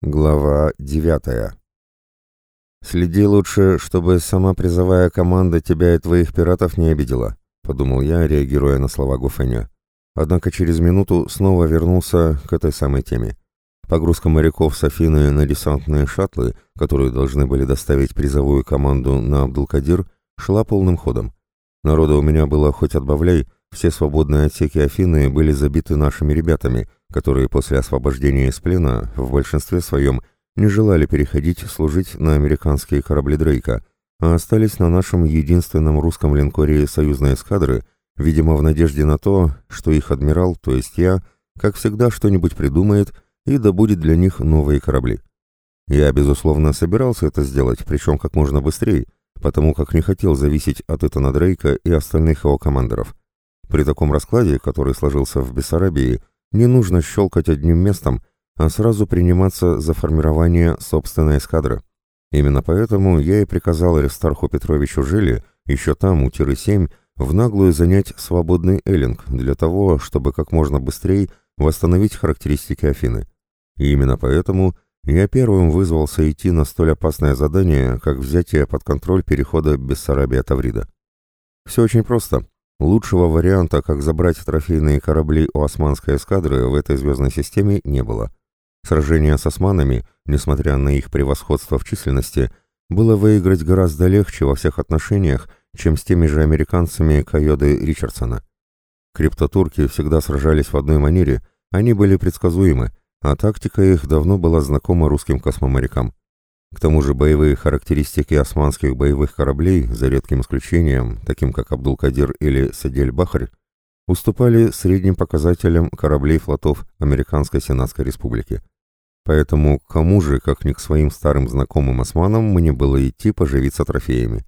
Глава девятая. «Следи лучше, чтобы сама призовая команда тебя и твоих пиратов не обидела», — подумал я, реагируя на слова Гуфеня. Однако через минуту снова вернулся к этой самой теме. Погрузка моряков с Афины на десантные шаттлы, которые должны были доставить призовую команду на Абдулкадир, шла полным ходом. Народа у меня было хоть отбавляй, все свободные отсеки Афины были забиты нашими ребятами — которые после освобождения из плена в большинстве своем не желали переходить служить на американские корабли Дрейка, а остались на нашем единственном русском линкоре союзной эскадры, видимо, в надежде на то, что их адмирал, то есть я, как всегда что-нибудь придумает и добудет для них новые корабли. Я, безусловно, собирался это сделать, причем как можно быстрее, потому как не хотел зависеть от Итана Дрейка и остальных его командоров. При таком раскладе, который сложился в Бессарабии, не нужно щелкать одним местом, а сразу приниматься за формирование собственной эскадры. Именно поэтому я и приказал Аристарху Петровичу Жили, еще там, у Тиры-7, в наглую занять свободный эллинг для того, чтобы как можно быстрее восстановить характеристики Афины. И именно поэтому я первым вызвался идти на столь опасное задание, как взятие под контроль перехода Бессарабия-Таврида. Все очень просто. Лучшего варианта, как забрать трофейные корабли у османской эскадры в этой звездной системе, не было. Сражение с османами, несмотря на их превосходство в численности, было выиграть гораздо легче во всех отношениях, чем с теми же американцами Кайоды Ричардсона. Криптотурки всегда сражались в одной манере, они были предсказуемы, а тактика их давно была знакома русским космоморякам. К тому же боевые характеристики османских боевых кораблей, за редким исключением, таким как Абдул-Кадир или Садель-Бахарь, уступали средним показателям кораблей флотов Американской Сенатской Республики. Поэтому кому же, как ни к своим старым знакомым османам, мне было идти поживиться трофеями.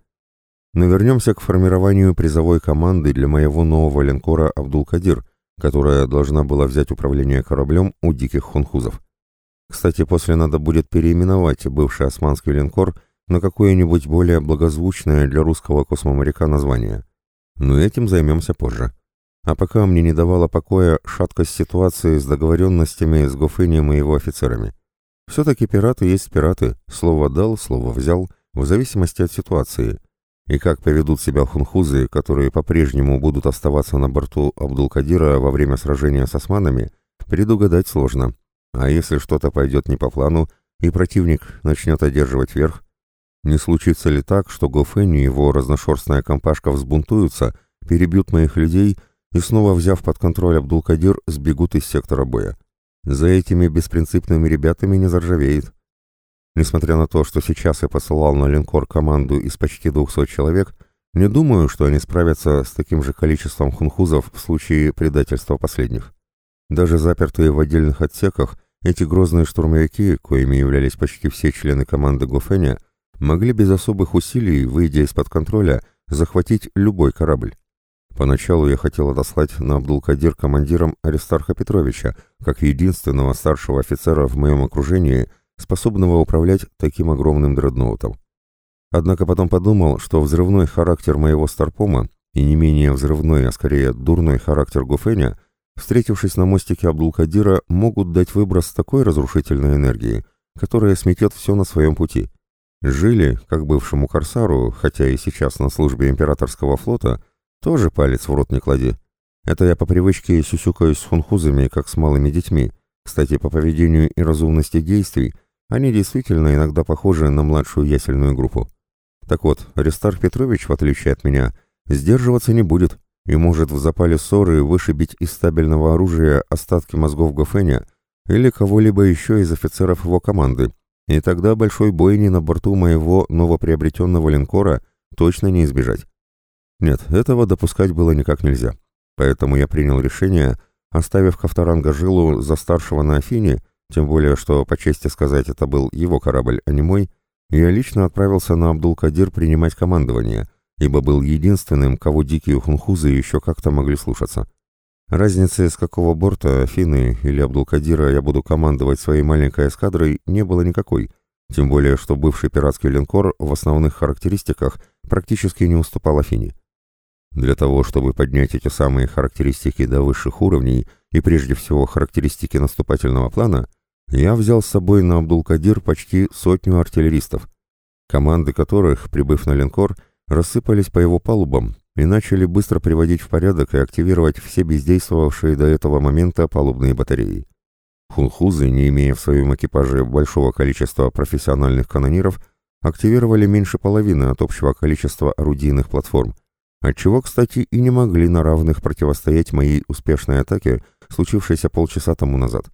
Но вернемся к формированию призовой команды для моего нового линкора «Абдул-Кадир», которая должна была взять управление кораблем у диких хунхузов. Кстати, после надо будет переименовать бывший османский линкор на какое-нибудь более благозвучное для русского космоморяка название. Но этим займемся позже. А пока мне не давала покоя шаткость ситуации с договоренностями с Гофынием и его офицерами. Все-таки пираты есть пираты, слово дал, слово взял, в зависимости от ситуации. И как поведут себя хунхузы, которые по-прежнему будут оставаться на борту Абдул-Кадира во время сражения с османами, предугадать сложно. А если что-то пойдет не по плану, и противник начнет одерживать верх, не случится ли так, что Гофен и его разношерстная компашка взбунтуются, перебьют моих людей и снова, взяв под контроль Абдул-Кадир, сбегут из сектора боя? За этими беспринципными ребятами не заржавеет. Несмотря на то, что сейчас я посылал на линкор команду из почти 200 человек, не думаю, что они справятся с таким же количеством хунхузов в случае предательства последних. Даже запертые в отдельных отсеках, эти грозные штурмовики, коими являлись почти все члены команды Гофеня, могли без особых усилий, выйдя из-под контроля, захватить любой корабль. Поначалу я хотел отослать на Абдул-Кадир командиром Аристарха Петровича, как единственного старшего офицера в моем окружении, способного управлять таким огромным дредноутом. Однако потом подумал, что взрывной характер моего старпома и не менее взрывной, а скорее дурной характер Гуфеня – встретившись на мостике Абдул-Кадира, могут дать выброс такой разрушительной энергии, которая сметет все на своем пути. Жили, как бывшему корсару, хотя и сейчас на службе императорского флота, тоже палец в рот не клади. Это я по привычке сюсюкаюсь с хунхузами, как с малыми детьми. Кстати, по поведению и разумности действий, они действительно иногда похожи на младшую ясельную группу. Так вот, Аристарх Петрович, в отличие от меня, сдерживаться не будет и может в запале ссоры вышибить из стабильного оружия остатки мозгов Гофеня или кого-либо еще из офицеров его команды, и тогда большой бойни на борту моего новоприобретенного линкора точно не избежать. Нет, этого допускать было никак нельзя, поэтому я принял решение, оставив Кавторанга Жилу за старшего на Афине, тем более, что, по чести сказать, это был его корабль, а не мой, я лично отправился на Абдул-Кадир принимать командование — ибо был единственным, кого дикие хунхузы еще как-то могли слушаться. Разницы, с какого борта Афины или Абдулкадира я буду командовать своей маленькой эскадрой, не было никакой, тем более, что бывший пиратский линкор в основных характеристиках практически не уступал Афине. Для того, чтобы поднять эти самые характеристики до высших уровней и прежде всего характеристики наступательного плана, я взял с собой на Абдул-Кадир почти сотню артиллеристов, команды которых, прибыв на линкор, рассыпались по его палубам и начали быстро приводить в порядок и активировать все бездействовавшие до этого момента палубные батареи. Хунхузы, не имея в своем экипаже большого количества профессиональных канониров, активировали меньше половины от общего количества орудийных платформ, отчего, кстати, и не могли на равных противостоять моей успешной атаке, случившейся полчаса тому назад.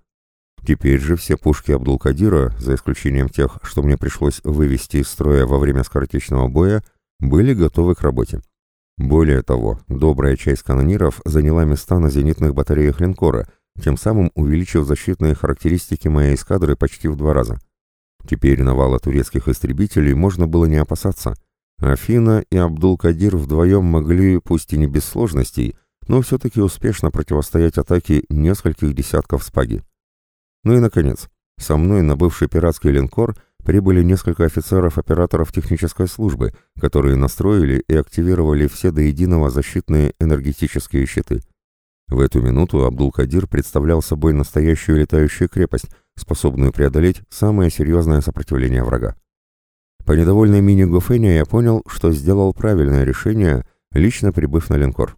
Теперь же все пушки Абдул-Кадира, за исключением тех, что мне пришлось вывести из строя во время скоротечного боя, были готовы к работе. Более того, добрая часть канониров заняла места на зенитных батареях линкора, тем самым увеличив защитные характеристики моей эскадры почти в два раза. Теперь навала турецких истребителей можно было не опасаться. Афина и Абдул-Кадир вдвоем могли, пусть и не без сложностей, но все-таки успешно противостоять атаке нескольких десятков спаги. Ну и, наконец, со мной на бывший пиратский линкор прибыли несколько офицеров-операторов технической службы, которые настроили и активировали все до единого защитные энергетические щиты. В эту минуту Абдул-Кадир представлял собой настоящую летающую крепость, способную преодолеть самое серьезное сопротивление врага. По недовольной мини-Гофене я понял, что сделал правильное решение, лично прибыв на линкор.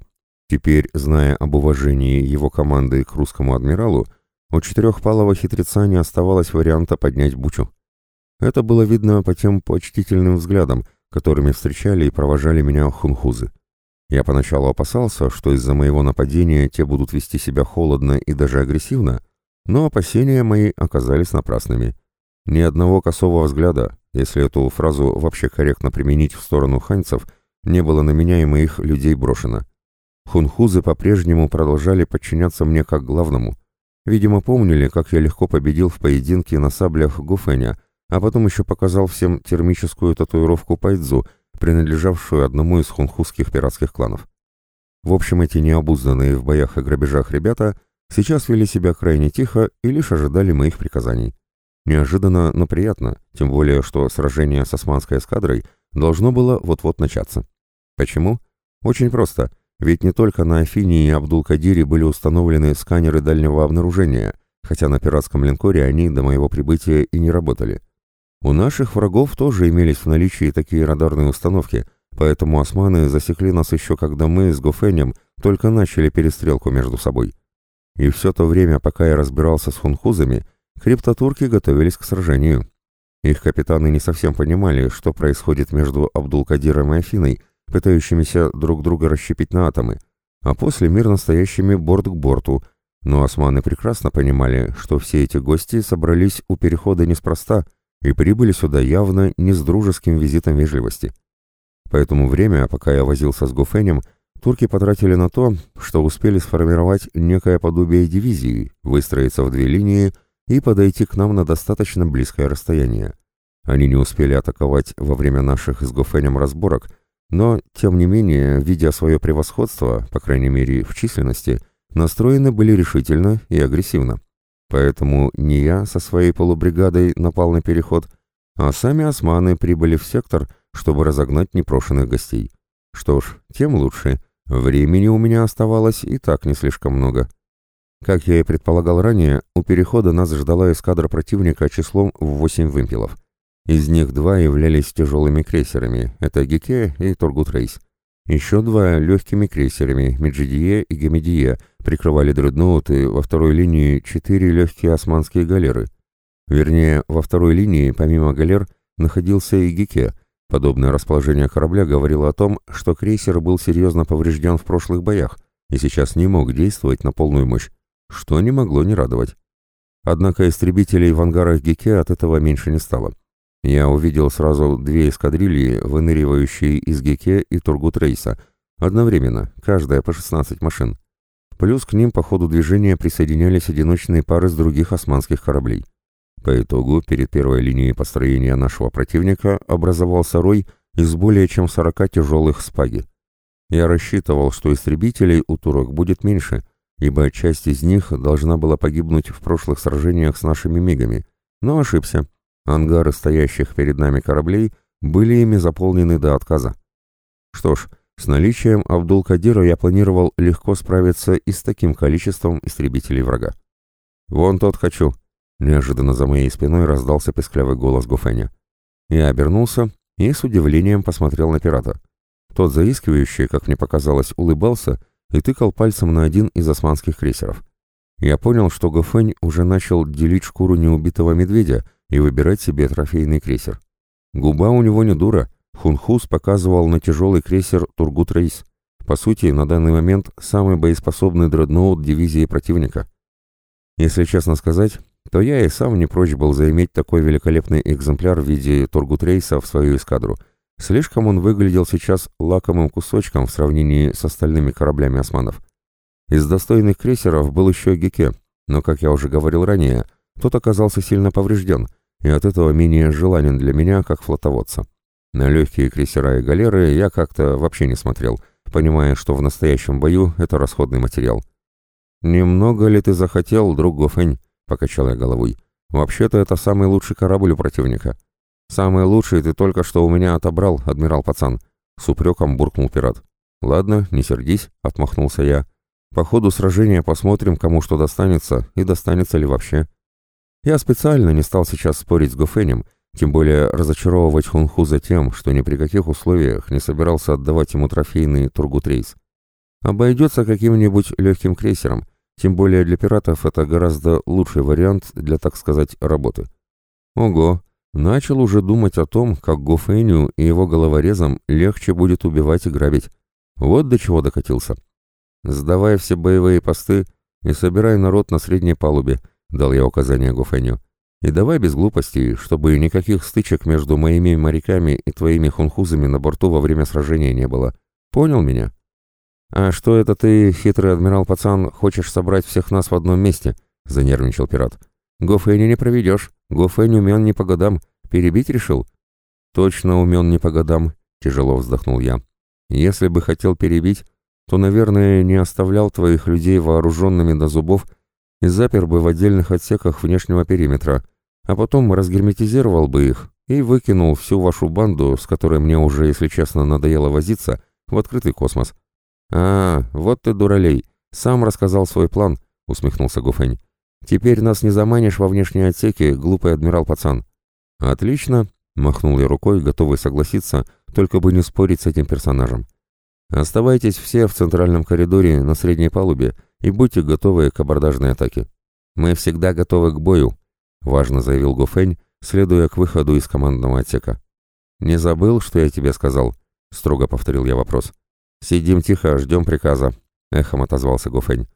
Теперь, зная об уважении его команды к русскому адмиралу, у четырехпалого хитреца не оставалось варианта поднять бучу. Это было видно по тем почтительным взглядам, которыми встречали и провожали меня хунхузы. Я поначалу опасался, что из-за моего нападения те будут вести себя холодно и даже агрессивно, но опасения мои оказались напрасными. Ни одного косого взгляда, если эту фразу вообще корректно применить в сторону ханьцев, не было на меня и моих людей брошено. Хунхузы по-прежнему продолжали подчиняться мне как главному — Видимо, помнили, как я легко победил в поединке на саблях Гуфеня, а потом еще показал всем термическую татуировку Пайдзу, принадлежавшую одному из хунхузских пиратских кланов. В общем, эти необузданные в боях и грабежах ребята сейчас вели себя крайне тихо и лишь ожидали моих приказаний. Неожиданно, но приятно, тем более, что сражение с османской эскадрой должно было вот-вот начаться. Почему? Очень просто. Ведь не только на Афине и Абдул-Кадире были установлены сканеры дальнего обнаружения, хотя на пиратском линкоре они до моего прибытия и не работали. У наших врагов тоже имелись в наличии такие радарные установки, поэтому османы засекли нас еще когда мы с Гофенем только начали перестрелку между собой. И все то время, пока я разбирался с хунхузами, криптотурки готовились к сражению. Их капитаны не совсем понимали, что происходит между Абдул-Кадиром и Афиной, пытающимися друг друга расщепить на атомы, а после мирно стоящими борт к борту, но османы прекрасно понимали, что все эти гости собрались у перехода неспроста и прибыли сюда явно не с дружеским визитом вежливости. Поэтому время, пока я возился с Гуфенем, турки потратили на то, что успели сформировать некое подобие дивизии, выстроиться в две линии и подойти к нам на достаточно близкое расстояние. Они не успели атаковать во время наших с Гофенем разборок, но, тем не менее, видя свое превосходство, по крайней мере в численности, настроены были решительно и агрессивно. Поэтому не я со своей полубригадой напал на переход, а сами османы прибыли в сектор, чтобы разогнать непрошенных гостей. Что ж, тем лучше. Времени у меня оставалось и так не слишком много. Как я и предполагал ранее, у перехода нас ждала эскадра противника числом в 8 вымпелов. Из них два являлись тяжелыми крейсерами, это Гике и Тургут Рейс. Еще два легкими крейсерами, Меджидие и Гемедие, прикрывали дредноуты, во второй линии четыре легкие османские галеры. Вернее, во второй линии, помимо галер, находился и Гике. Подобное расположение корабля говорило о том, что крейсер был серьезно поврежден в прошлых боях и сейчас не мог действовать на полную мощь, что не могло не радовать. Однако истребителей в ангарах Гике от этого меньше не стало. Я увидел сразу две эскадрильи, выныривающие из Геке и Тургут-Рейса, одновременно, каждая по 16 машин. Плюс к ним по ходу движения присоединялись одиночные пары с других османских кораблей. По итогу, перед первой линией построения нашего противника образовался рой из более чем 40 тяжелых спаги. Я рассчитывал, что истребителей у турок будет меньше, ибо часть из них должна была погибнуть в прошлых сражениях с нашими мигами, но ошибся. Ангары стоящих перед нами кораблей были ими заполнены до отказа. Что ж, с наличием Абдул-Кадира я планировал легко справиться и с таким количеством истребителей врага. «Вон тот хочу», Неожиданно за моей спиной раздался песклявый голос Гуфеня. Я обернулся и с удивлением посмотрел на пирата. Тот заискивающий, как мне показалось, улыбался и тыкал пальцем на один из османских крейсеров. Я понял, что Гофень уже начал делить шкуру неубитого медведя и выбирать себе трофейный крейсер. Губа у него не дура. Хунхус показывал на тяжелый крейсер Тургут Рейс. По сути, на данный момент самый боеспособный дредноут дивизии противника. Если честно сказать, то я и сам не прочь был заиметь такой великолепный экземпляр в виде Тургут Рейса в свою эскадру. Слишком он выглядел сейчас лакомым кусочком в сравнении с остальными кораблями османов. Из достойных крейсеров был еще Геке, но, как я уже говорил ранее, тот оказался сильно поврежден, и от этого менее желанен для меня, как флотоводца. На легкие крейсера и галеры я как-то вообще не смотрел, понимая, что в настоящем бою это расходный материал. «Немного ли ты захотел, друг Гофень?» — покачал я головой. «Вообще-то это самый лучший корабль у противника». «Самый лучший ты только что у меня отобрал, адмирал пацан», — с упреком буркнул пират. «Ладно, не сердись», — отмахнулся я. По ходу сражения посмотрим, кому что достанется и достанется ли вообще. Я специально не стал сейчас спорить с Гофенем, тем более разочаровывать Хунху за тем, что ни при каких условиях не собирался отдавать ему трофейный Тургутрейс. Обойдется каким-нибудь легким крейсером, тем более для пиратов это гораздо лучший вариант для, так сказать, работы. Ого, начал уже думать о том, как Гофеню и его головорезам легче будет убивать и грабить. Вот до чего докатился. «Сдавай все боевые посты и собирай народ на средней палубе», — дал я указание Гуфеню. «И давай без глупостей, чтобы никаких стычек между моими моряками и твоими хунхузами на борту во время сражения не было. Понял меня?» «А что это ты, хитрый адмирал-пацан, хочешь собрать всех нас в одном месте?» — занервничал пират. «Гофэни не проведешь. Гофэнь умен не по годам. Перебить решил?» «Точно умен не по годам», — тяжело вздохнул я. «Если бы хотел перебить, то, наверное, не оставлял твоих людей вооруженными до зубов и запер бы в отдельных отсеках внешнего периметра, а потом разгерметизировал бы их и выкинул всю вашу банду, с которой мне уже, если честно, надоело возиться, в открытый космос. «А, вот ты, дуралей, сам рассказал свой план», — усмехнулся Гуфень. «Теперь нас не заманишь во внешние отсеки, глупый адмирал-пацан». «Отлично», — махнул я рукой, готовый согласиться, только бы не спорить с этим персонажем. Оставайтесь все в центральном коридоре на средней палубе и будьте готовы к абордажной атаке. Мы всегда готовы к бою, важно заявил Гофень, следуя к выходу из командного отсека. Не забыл, что я тебе сказал? строго повторил я вопрос. Сидим тихо, ждем приказа, эхом отозвался Гофень.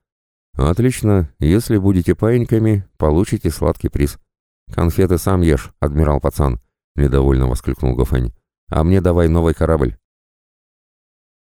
Отлично, если будете паиньками, получите сладкий приз. Конфеты сам ешь, адмирал пацан, недовольно воскликнул Гофень. А мне давай новый корабль.